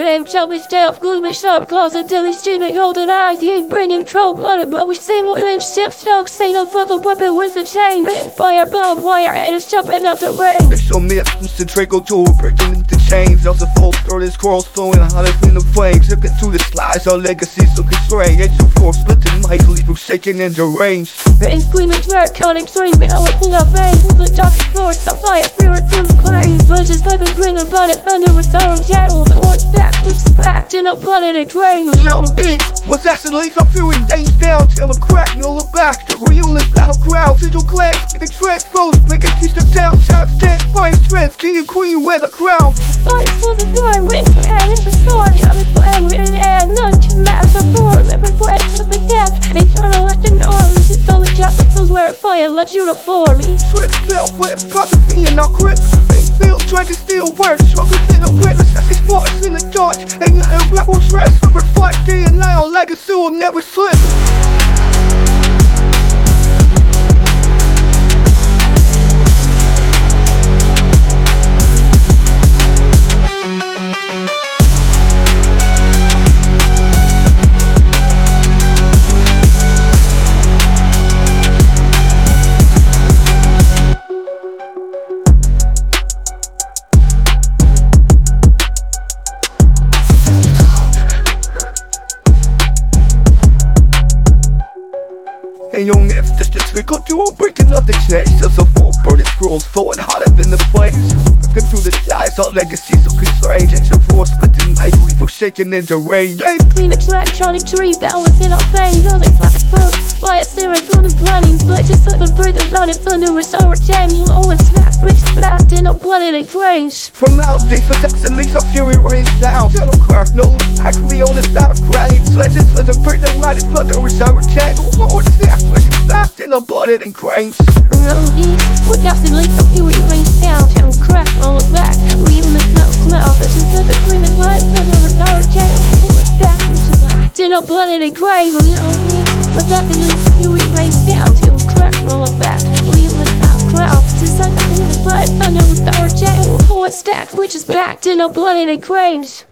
Bam, shall we stay up, glue me sharp claws until he's streaming golden eyes. He ain't bringing on it, but we see what him ship stoke, say no fucking weapon with the chain. Fire, bomb, wire, and it's jumping out the rain. So many ups to Draco tool, breaking into chains. Also, full throw this quarrels flowing hotter in the flames. Looking through the slides, our legacies looking strange. Edge of force, splitting mic, leave from shaking and deranged. Rain screaming, swear, counting, screaming, I would pull out veins. The dark floor, stop fire, fear, through the plains. Bunches, piping, bringing, but it thunder with sorrow, shadow. The horse back, looks back, in a blood, and it drains. Mountain beat was actually I'm feeling days down till I'm crack, no look back. The real is battleground, sigil clans, getting transposed, making teach the town, shout, stand, fire, strength, king and queen wear the crown. Fight for the door, wait for and in the sword. I'm in flame, written and none to match the form. Every breath of the death, they turn a left and arms. It's only just the pills where it fire, let you uniform. Switch, fell, whip, prophecy and all grip. Feel, trying to steal words, struggle in the witness, as they sparks in the dark. Ain't nothing black will stress, on legacy will never slip. And your nets just a trickle to a breaking of the chains As a full burning scrolls flowing hotter than the flames Looking through the skies, our legacies strange As your force splitting light, we were shaking in the rain Hey, Phoenix electronic tree balance in our veins. All the black food, fire searing through the blinding. But just like the breath of blood and thunder with sour change. Always snap, rich blast in a blood and grains. From days for sex and leaks of fury rains down Shadow craft, no actually on the side of graves Legends for the light is blood that was our check Lord, snap, like in the blooded and grains Roadie, with nothing like the fury rains down. Town crack, all back. Leaving the snow smell. This is the screaming blood, thunder with sour change. Always snap, rich blast in a blood and it grains. Roadie, with nothing like the fury rains down. Town crack, all back. Leaving the snow cloud. This is the screaming blood, thunder with sour change. Always stacked, which is backed in a blood and grains.